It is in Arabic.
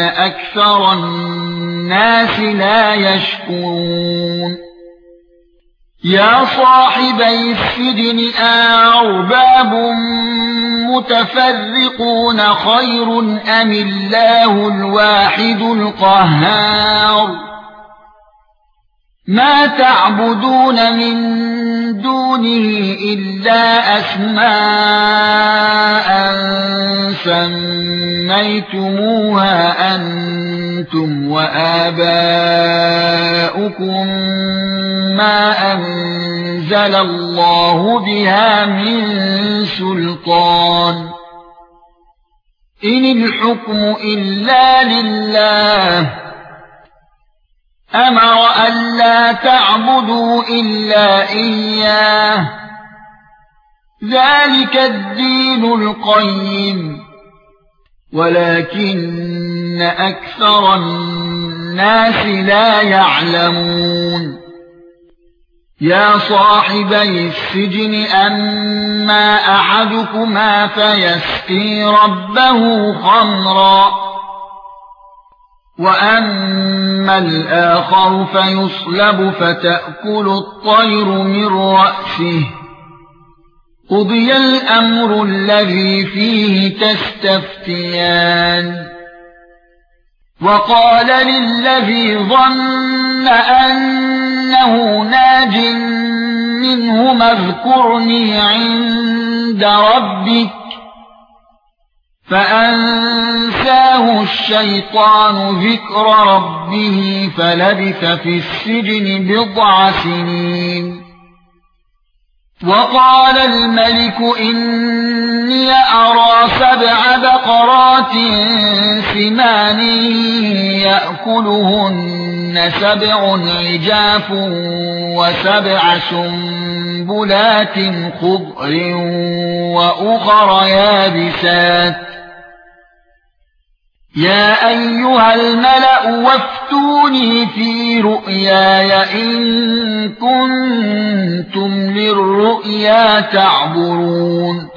أكثر الناس لا يشكرون. يا صاحبي السجن أرباب متفرقون خير أم الله الواحد القهار؟ ما تعبدون من دونه إلا أسماء سميتموها أنتم وآباؤكم ما أنزل الله بها من سلطان. إن الحكم إلا لله. أمر الا تعبدوا إلا إياه. ذلك الدين القيم. ولكن أكثر الناس لا يعلمون. يا صاحبي السجن أما أحدكما فيسقي ربه خمرا وأما الآخر فيصلب فتأكل الطير من رأسه. قضي الامر الذي فيه تستفتيان وقال للذي ظن انه ناج منه اذكرني عند ربك فأنساه الشيطان ذكر ربه فلبث في السجن بضع سنين وقال الملك إني أرى سبع بقرات سمان يأكلهن سبع عجاف وسبع سنبلات خضر وأخر يابسات. يا أيها الملأ وافتوني في رؤياي إن كنتم للرؤيا تعبرون